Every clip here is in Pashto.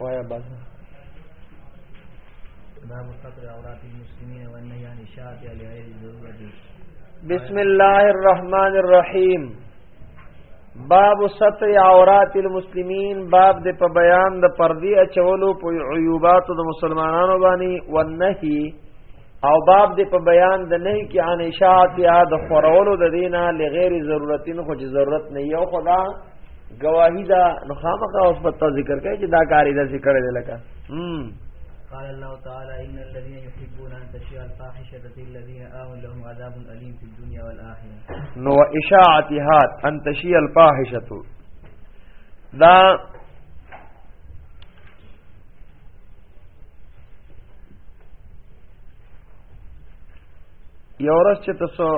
وایا بس باب ستر عورات المسلمین والنهی عن الشاعت لغیر ضرورت بسم الله الرحمن الرحیم باب ستر عورات المسلمین باب د په بیان د پردی اچولو په عیوبات د مسلمانانو باندې والنهی او باب دې په بیان د نه کې ان اشاعت یا د خورولو د دینه لغیر ضرورتین خو چې ضرورت نه یو خدا گواہی دا نو خامخا اوس په ذکر کوي چې دا کاری دا ذکر دی لکه هم قال الله تعالى ان الذين يحبون ان تشيع الفاحشه في الذين امنوا لهم عذاب اليم في الدنيا والاخره نو اشاعتها ان تشيع الفاحشه دا یو ورځ چې تاسو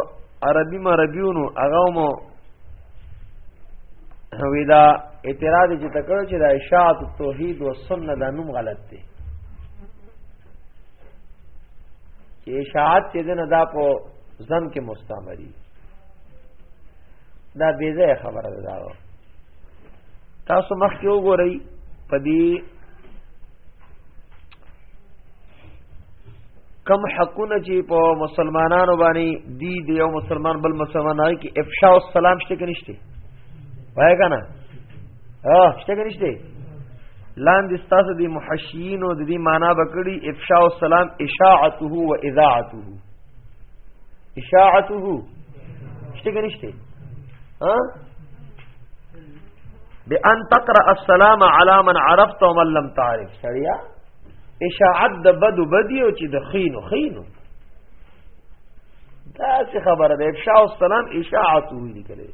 عربي مربيونو هغه مو ویدا اعتراض چې تکړه چې د اشاعت توحید او سنت د نوم غلط دی چې اشاعت چې دنه دا په ځم کې مستعملي دا بې ځای خبره ده دا تاسو مخ کې وګورئ په دې کم حقونه چې په مسلمانانو باندې دی د یو مسلمان بل مسلمان نه کې افشاء السلام شته کې نشته وای کنه ها شته کې نشته لاندې ستاسو د محشیین او د دې معنا بکړي افشاء السلام اشاعته و اذاعته اشاعته شته کې نشته ها بان تقرا السلام على من عرفت ومن لم تعرف سړیا اشاعت د بدو بدی او چې د خینو خینو دا څه خبره ده افشاء السلام اشاعت ویل کړي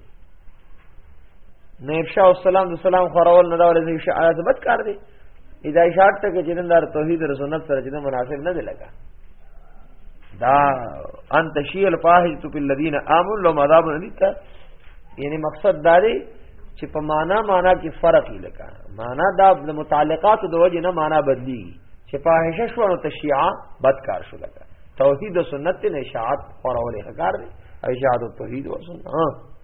نه افشاء السلام د سلام خورول نه دا ولې اشاعت بد کار دی دا اشاعت ته چې نن دار توحید او سنت سره چې مناسب نه دی لګا دا ان تشیع الفاحش تو فل الذین امنوا لهم عذاب الیم یعنی مقصد دا دی چې په معنا معنا کې فرق یې لکه معنا دا د متعلقات د وجه نه معنا بدلی چې فاحشه شو نو تشیعا بدکار شو لکه توحید او سنت نه اشاعت خورولې ښکار دی اشاعت او توحید او سنت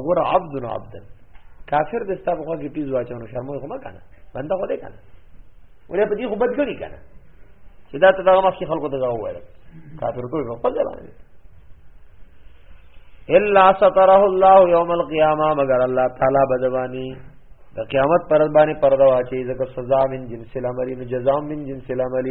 اور عبد عبد کافر د ستاسو خو کې پیز واچونو شرمو خو ما کنه بنده خو دې کنه ولې په دې خو بد کړی کنه چې دا ته دغه مخکې خلکو ته دا وویل کافر ټول په خپل ځای الا ستره الله یوم القیامه مگر الله تعالی بدوانی د قیامت پر باندې پرده واچي ځکه سزا من جنس العمل جزاء من جنس العمل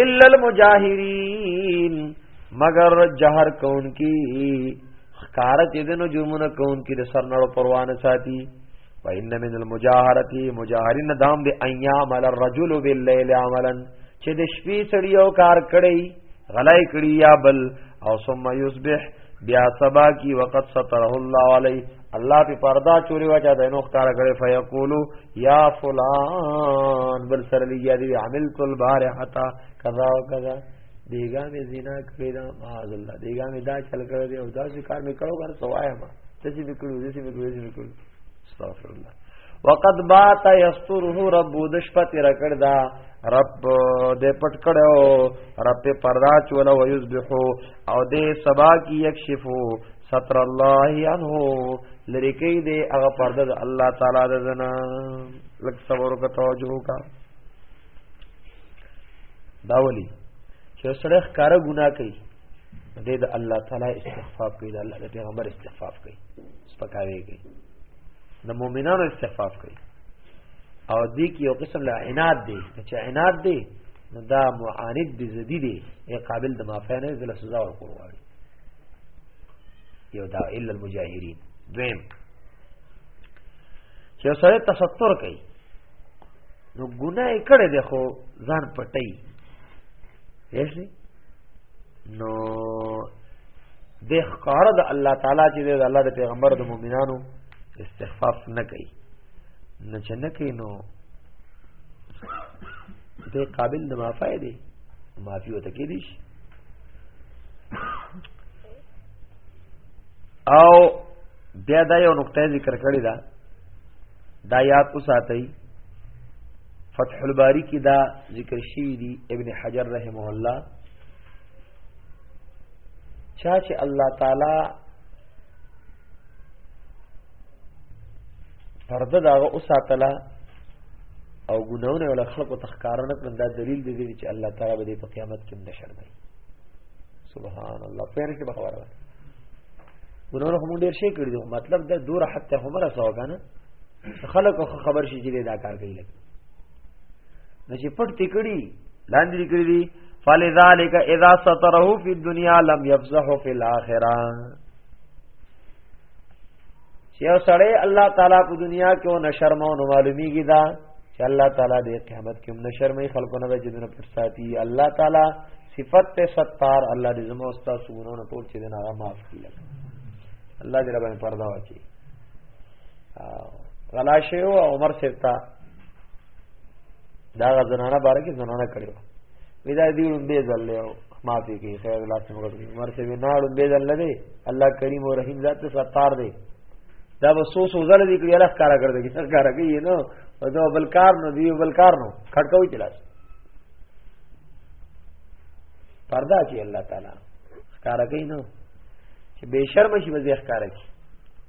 الا المجاهرین مگر جهر کون کی خکار چې دنو جرمونه کون کی د سرنړو پروانه ساتي وان من المجاهرتی مجاهرین دام دی ایام الرجل باللیل عملا چې د شپې سړی او کار کړی غلای کړی یا بل او ثم یصبح بیا سبا کی وقت ستره الله علی الله په پردا چوری واچا د نو ښکار کړي فیقولو یا فلان بل سره لګیا دی عملت البارحه کذا وکذا دیګا می زنا کړی دا معاذ الله دیګا می دا چل کړی دی او دا ذکر می کړو غر سوایا ما څه چې وکړو دې چې وکړو دې وکړو استغفر الله وقد بات یستره رب د شپه تیر کړ دا رب دې پټ کړو رب په پردا چول او یذبحو او دې سبا کی یکشفو ستر الله عنه لری کوي دی هغه پرده د الله تعالی د زنا لک صبر او توجه کا داولی چې سره ښکارا ګنا کوي دې د الله تعالی استغفار کوي د الله د پیغمبر استغفار کوي سپکاوي کوي د مؤمنانو استغفار کوي او دې کې یو قسم له عناد دی چې عناد دی نو دا معاند دی زدی دی قابل د معافی نه د سزا ورکوړي یو دا الا المجاهرین دویم چې سره تستر کوي نو ګناه کړي دی خو ځان پټي یشي نو د ښکار د الله تعالی چې د الله د پیغمبر د مؤمنانو استخفاف نه کوي نه چې نه کوي نو د قابل د معافی دی معافی وته کې دي او بیا دا یو نقطه ذکر کړی دا دا یاد اوساتئ فتح الباری کی دا ذکر شوی دی ابن حجر رحمه الله چا چې الله تعالی پرده داغه اوساتله او ګناونه ولا خلق تخکار نه کړم دا دلیل دی چې الله تعالی به په قیامت کې نشر دی سبحان الله پیر کې خبره ده ګناونه هم ډیر شي کړی دی مطلب دا دور حتی هم را سو کنه خلق خبر شي چې دا کار کوي لکه نشي پټ تکړی لاندې کړی دی فلذلك اذا ستره في الدنيا لم يفزح في الاخره چې یو سړی الله تعالی په دنیا کې او نشرمو نو معلومیږي دا چې الله تعالی د قیامت کې هم نشرمې خلکو نه چې دنه پر ساتي الله تعالی صفت ته ستار الله دې زموږ استاد سونو نه ټول چې دنه هغه معاف کړي الله دې ربانه پردا واچي غلا شی او عمر سرتا دا غزنانه بارکه زنانه کړو ودا دی ورم به ځل له ما پی کې خیر الله سم غوړي مرته ویناړ به ځل نه دی الله کریم او رحیم ذات ستار دی دا به سو سو ځل دی کړي الله کارا کړ دې سر کارا کوي نو او دا بل کار نو دی بل کار نو خټکوي چلاس پردا چې الله تعالی کارا کوي نو چې بے شرم شي وځي ښکارا کوي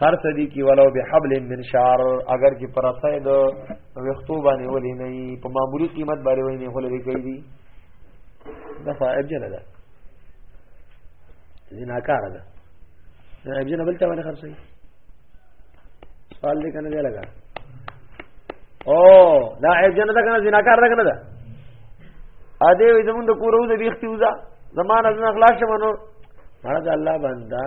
هر سدی کی ولو بحبل من شعر اگر کی پرسه د وختو باندې ولې نه په معمولی قیمت باندې ولې نه خلې کوي دي دا صاحب جن ده زناکار ده صاحب جن بل ته باندې خرڅي سوال دې کنه دی لگا او دا عیب جن ده کنه زناکار ده کنه ده ا دې زمون د کورو د بیختي وزا زمانه زنه خلاص شمنو مړه الله بندا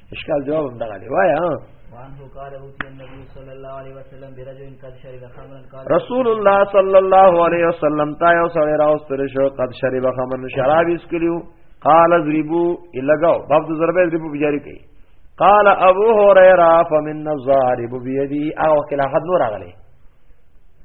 اشکال جواب هم دغه دی وایا رسول الله صلی الله علیه وسلم تا یو سره راوستل شو قد شرب خمن شراب اسکلیو قال ذریبو الګاو باب د ضربه ذریبو بجاری کوي قال ابو هريره فمن الظارب بيدي او کله حد نور غلي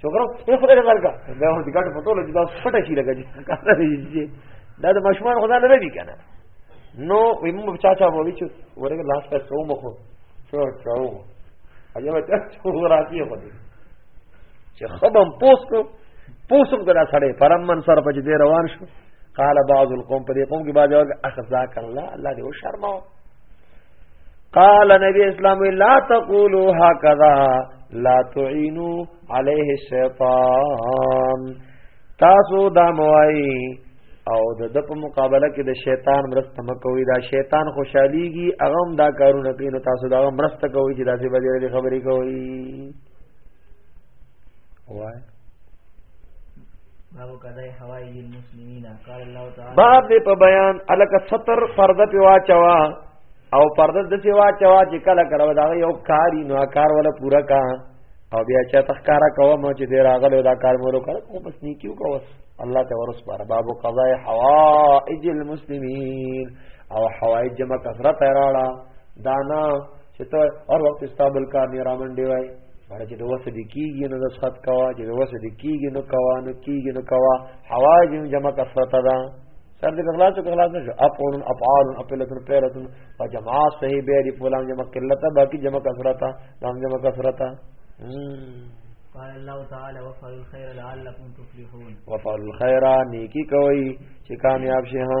چوکرو یې خدای دې ورکا دا هو دې ګټ په ټولو کې دا پټه شي لګا چې دا د ماشومان خدای نه دی کنه نو ویم چا چا وو چې ورګه لاس پر سو مخو څو څو اجه وته څو راځي خو دې چې خبم پوسټ پوسټ کړه سړې پرمن سره پچ دې روان شو قال بعض القوم په دې قوم کې بعض اخذاک الله الله دې وشرماو قال نبی اسلام لا تقولوا هكذا لا تعينوا عليه الشيطان تاسو دا موای او د د په مقابله کې د شیطان مرسته مکوئ دا شیطان خوشحاليږي هغه دا کارونه کوي نو تاسو دا مرسته کوئ چې داسې بدې خبرې کوي وای باب دې په بیان الک ستر پرده په واچوا او پرده د سی واچوا چې کله کړو دا یو کاری نو کار ولا پورا کا او بیا چې تخکارا کوم چې دې راغلو دا کار مورو کړ خو بس نیکیو کوس الله ته ورس پر باب قضاء حوائج المسلمین او حوائج جمع کثرت راړه دانا چې ته اور وخت استابل کا نه رامن دی وای بڑا چې د وسه د کیږي نو د سخت کوا چې د وسه د کیږي نو کوا نو کیږي نو کوا حواج جمع کثرت ده سر دې خلاص او خلاص نشو اقول افعال اقلت پیرت وجمع صحیح به دې فلان جمع قلت باقی جمع کثرت نام جمع کثرت قال الله تعالی وفعل الخير لعلكم تفلحون وفعل الخير نیکی کوي چې کامیاب شي ها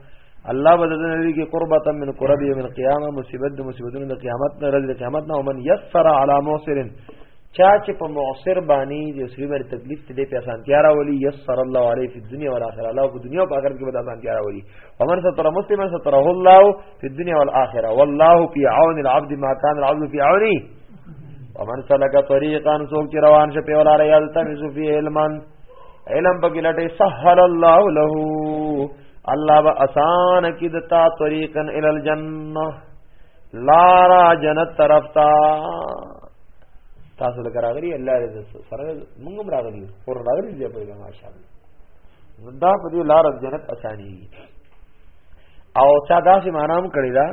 الله بدل لري کې قربتا من قرب یوم القیامه مصیبت د مصیبتونو د قیامت نه رز د قیامت نه ومن یسر علی موسر چا چې په موسر باندې د سری باندې تکلیف ته دې په آسان تیار ولي یسر الله علی فی الدنیا والآخرة الله په دنیا او په آخرت کې به آسان تیار ولي ومن ستر مسلما ستره الله فی الدنیا والآخرة والله فی عون العبد ما كان العبد فی عونی ومن سلک طریقا سوق چې روان شه په ولاره یالتمس فی علما علم بګلټه سهل الله له الله با آسان کی دتا طریقن ال الجنه لارا جنت طرف تا تاسو لکه راغلی الله دې سره موږ هم راغلی اور راغلی دې په ماشاء الله دا په دې لار جنت اسانی او چا داسې مانام کړی دا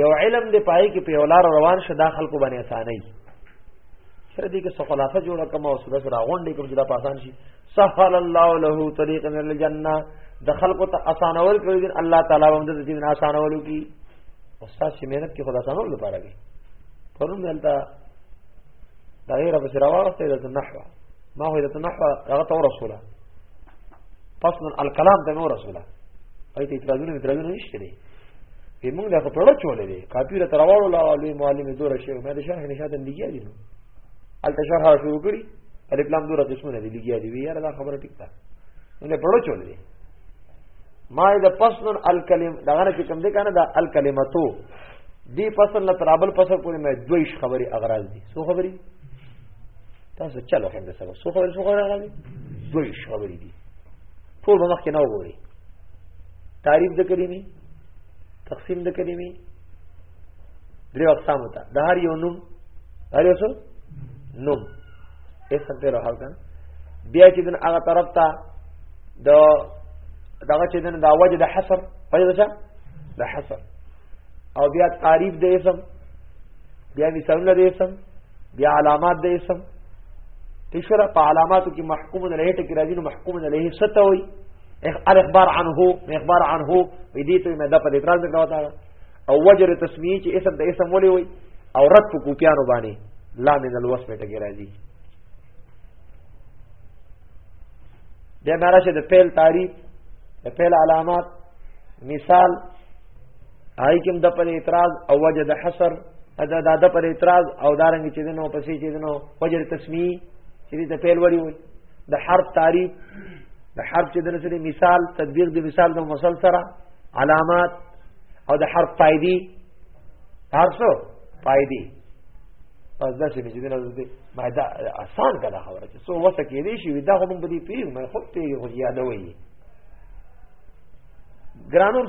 یو علم دې پای کې په ولار روان شه دا خلکو باندې اسانی سره دې کې سخلافه جوړه کوم او سره غونډې کوم چې دا پاسان شي سهل الله له طريق من الجنه د خلکو ته اسانول کړی دي الله تعالی هم د دې اسانولو کی استاد چې مهنت کې خدا اسانول لپاره کوي پرون دلته دا غیر په سراواسته د نحو ما هو د نحو هغه تو رسوله فصل الكلام ته نو رسوله اې ته اعتراضونه اعتراضونه نشته دي په موږ له پړو چولې دي کاپی را تراوړو لا لوی معلم دوره شي مې د شرح نشاته دیږي دي نو الته شرح شروع کړی الف لام دوه قسمونه دي لګیا دي یاره دا خبره ټیک ده نه پړو چول دي ما دا پسن الکلم دا غره کې کوم دي کنه دا الکلمتو دی پسن لا ترابل پسن پورې مې دویش خبري اغراض دي سو خبري تاسو چلو خنده سره سو خبري سو خبري اغراض دویش خبري دي ټول مخ کې نه وګوري تعریف د کلمې تقسیم د کلمې درې اقسام ته د هر یو نوم هر یو نوم اسم پیرو حال کنه بیا چې دن هغه طرف ته د دغه چې دن دا وجه د حصر وجه ده د حصر او بیا تعریف د اسم بیا مثالونه د اسم بیا علامات د اسم تشر په علاماتو کې محکوم علیه ټکی راځي نو محکوم علیه ستوي اخبار عنه اخبار عنه وې دې ته مې دا په اعتراض وکړا وتا او وجر تسمیه چې اسم د اسم ولې وي او رد په کوپیانو باندې لا من الوصف ټکی راځي د مراشه د فعل تعریف د فعل علامات مثال آی کوم د پر اعتراض او وجه د حصر ادا د د پر اعتراض او دارنګ چې دنو پسې چې دنو وجه تسمیه چې د فعل وړي وي د حرف تعریف د حرف چې د نسل مثال تطبیق د مثال د مسل سره علامات او د حرف فائدې حرف سو فائدې پس دا چې چې دلته دې ما دا آسان کړه خبره چې سو وسه کې دې شي دا هم بده پیر مې خو ته یو یادوي ګرانو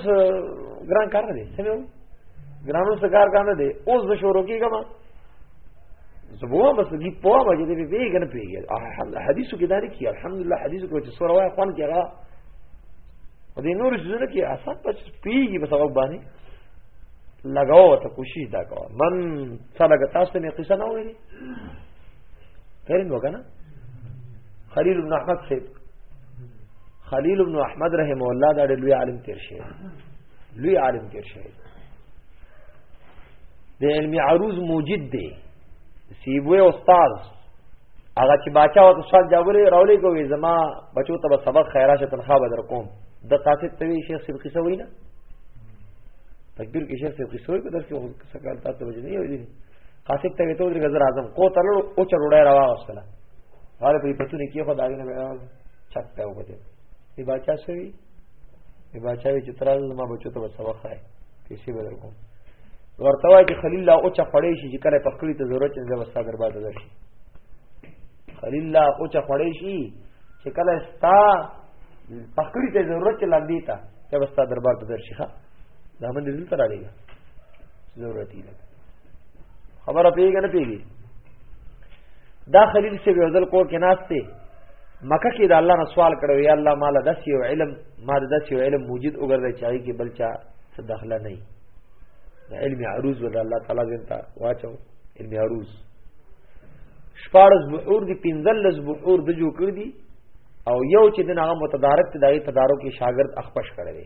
ګران کار نه دي سمو ګرانو سره کار کار نه دي اوس د شروع کیږم زبوا بس دی په وجه دی به کنه پیږي حدیثو کې داري کی الحمدلله حدیثو کې چې سوره وای خوان کې هغه د نور څه کې آسان پچ پیږي په سبب باندې لگاو ته کوشش دا کوه من څنګه تاسو نه قصه نه وایي خیر نو کنه خلیل بن احمد سید خلیل بن احمد رحم الله دا ډېر لوی عالم تیر شوی لوی عالم تیر شوی د علم عروض موجد دی سیبوی استاد هغه چې باچا او استاد جابرې راولې کوي زما بچو ته سبق خیره شه تنخوا بدر کوم د قاصد توی شیخ صدق قصه وینا تکبیر کې شیخ صدق قصه وی په درس کې څه کار تاسو وجه نه ویلي قاصد ته ته درګه زر اعظم کو تلو او چړوډه راوغسله هغه په پتو نه کې خدای نه چټه وکړه دی باچا سوي دی باچا وی چې تراز ما بچو ته سبق خای پیسې بدل کوم ورته وای چې خلیل الله او چا خړې شي چې کله پخلی ته ضرورت نه وستا برباد ده شي خلیل الله او چا خړې شي چې کله ستا پخلی ته ضرورت لاندې تا ته وستا دربار ته درشي ښا دا باندې دلته راځي ضرورت یې خبره پیږي نه پیږي دا خلیل سی یو ځل کور کې ناشته مکه کې دا الله نه سوال کړو یا الله مال داس یو علم ما داس یو علم موجود وګرځي چاهي کې بلچا څه داخله نه دا علم عروض ول الله تعالی زنتا واچو علم عروض شپارس بحور دی پنځلس بحور د جو کړ دي او یو چې دغه متدارک ته دغه تدارک شاګرد اخپش کړی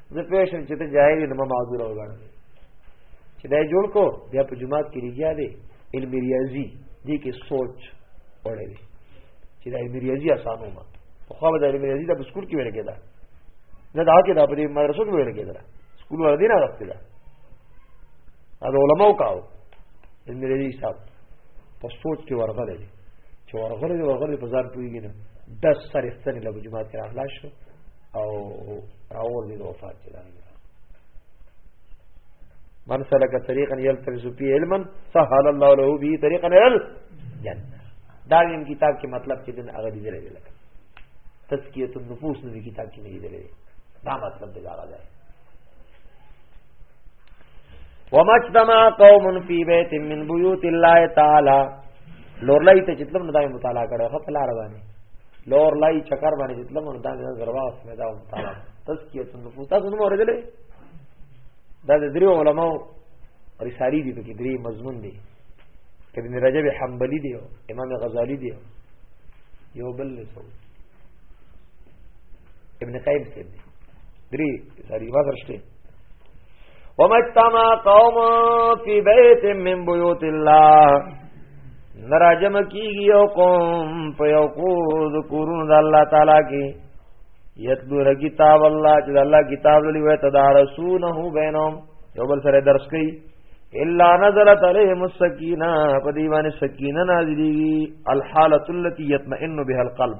زه پېښم چې ته جاهل نه ما معذور وګڼم چې دا جوړ کو بیا په جماعت کې لګیا دی علم ریاضي دې کې سوچ وړې دی چې دا علم ریاضي اسانو ما خو به دا علم ریاضي د سکول کې ویل کېده نه دا کې دا په مدرسو کې ویل کېده سکول ور دي نه راځي دا دا علماو کاو علم ریاضي حساب په سوچ کې ورغلې دي چې ورغلې ورغلې په ځان پويږي نه 10 سره ستنې له جماعت کې راغلا شو او اور دې وفات کړه من سلک طریقا یلتمس فی علما سهل الله له به طریقا ال جنت دا ویم کتاب کې مطلب چې دن هغه دې لري لکه تزکیه النفوس نو کتاب کې نه دې لري دا مطلب دې هغه دی ومجتمع قوم فی بیت من بیوت الله تعالی لورلای ته چې تلم نه دا مطالعه کړو خپل روانه لور لای چکر باندې چې تلم نو دا مې نظر واس مې دا هم تعالی تزکیه النفوس تاسو نو اورېدلې دا د دریو علماو رسالي دي پکې درې مضمون دي ابن رجب حنبلی دی امام غزالی دی یو بل سو ابن قیم سید دی درې ساری ما درشته ومجتمع قوم فی بیت من بیوت الله نراجم کیږي یو قوم په یو کوز کورونو د الله تعالی کې یتلو کتاب الله چې الله کتاب لولي وي تدارسونه بینهم یو بل سره درس کوي الا نزلت عليهم السکینه په دی باندې سکینه نازلېږي الحاله التي يطمئن بها القلب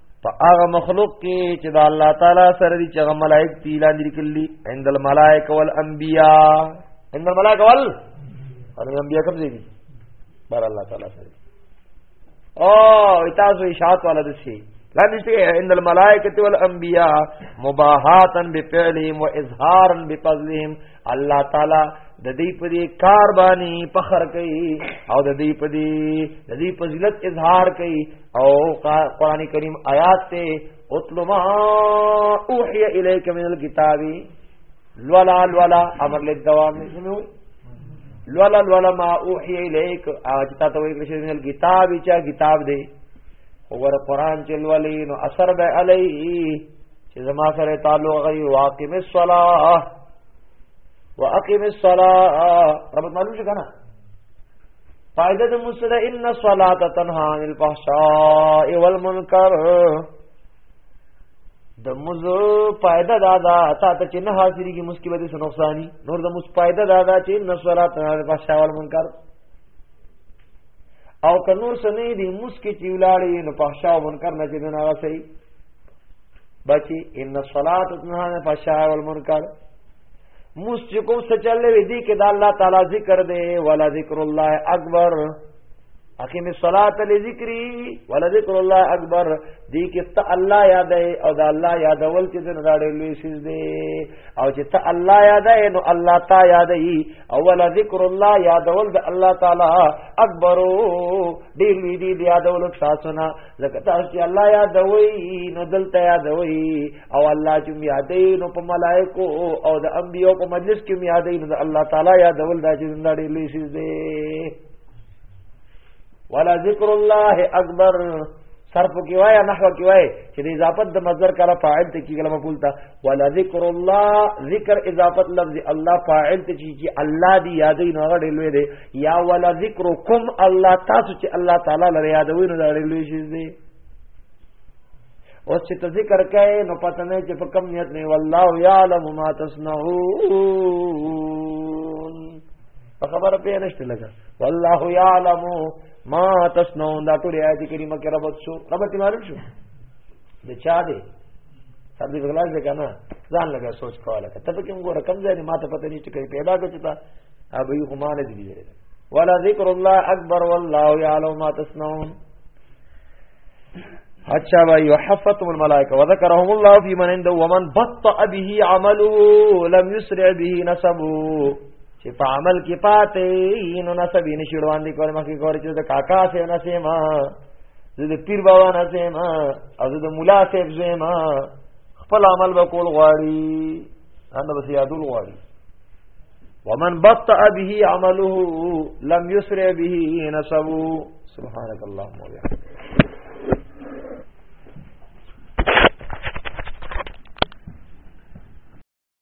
په هغه مخلوق کې چې د الله تعالی سره دي چې هغه ملائک دي لاندې کلی عند الملائک والانبیاء عند الملائک وال الانبیاء کوم ځای دي بار الله تعالی سره او تاسو اشاعت والا دي شي لاندې شي عند الملائکه والانبیاء مباحاتن بفعلهم واظهارا بفضلهم الله تعالی د دې په دې کار باندې فخر کوي او د دې په دې د دې فضیلت اظهار کوي او قران کریم آیات ته اتل ما اوحي اليك من الكتاب لولا لولا امر للدوام نشنو لولا لولا ما اوحي اليك اج تا ته ویل شي من الكتاب چا کتاب دی اور قران چې لولې نو اثر به علی چې زما سره تعلق غي واقم الصلاه واقم الصلاه رب معلوم شو کنه فائدہ د مسله ان الصلاه تنها عن الفحشاء والمنکر د مز فائدہ دادا تا ته چې نه حاضرې کې مسکی بده نقصانی نور د مز فائدہ دادا چې ان الصلاه تنها عن الفحشاء والمنکر او کنور سنې دې مسکی چې ولاړې نو فحشاء او منکر نه چې نه راځي بچي ان الصلاه تنها عن الفحشاء والمنکر موس چې کوم څه چلې وې دي کې دا الله تعالی ذکر دی ولا ذکر الله اکبر اقیم الصلاۃ لذکری ولا ذکر الله اکبر دې کې ته الله یاد او دا الله یاد ول چې نه راړې لوي شي دې او چې ته الله یاد نو الله تا یاد ای او ولا ذکر الله یاد ول د الله تعالی اکبر ډیر لوی دی بیا د ولک ساسونه زکه تاسو چې الله یادوي نو دلته یادوي او الله چې یادې نو په ملائکو او د انبیو په مجلس کې یادې نو الله تعالی یادول دا چې زنده ډیر لوی شي دی ولا ذکر الله اکبر صرف کې وای نحو کې وای چې د اضافت د مصدر کله فاعل ته کېږي مفعول ته ولا ذکر الله ذکر اضافت لفظ الله فاعل ته چې الله دی یادوي نو هغه ډېر دی یا ولا ذکرکم الله تاسو چې الله تعالی لري یادوي نو ډېر لوی شي دی اوس چې ذکر کوي نو پته نه چې په کم نیت نه والله یعلم ما تصنعون خبر په نشته لګا والله یعلم ما تصنعون دا ټول آیت کریمه کې ربط شو ربط معلوم شو د چا دی سر دې بغلاس دې کنه ځان لګا سوچ کوله ته په کوم ګور کم ځای ما ته پته نشته کوي پیدا کړی تا ابي خو مان دې دې ولا ذکر الله اکبر والله يعلم ما تصنعون اچھا بھائی وحفتم الملائکہ وذکرهم الله فی من عنده ومن بطأ به عمله لم يسرع به نسبه چې په عمل کې پاتې نو نسب یې نشي وړاندې کول مخکې کول چې د کاکا سه نسیمه زه د پیر بابا نه زم او زه د مولا صاحب زم خپل عمل به کول غواړي انا بس یادول غواړي ومن بطأ به عمله لم يسرع به نسبه سبحانك اللهم وبحمدك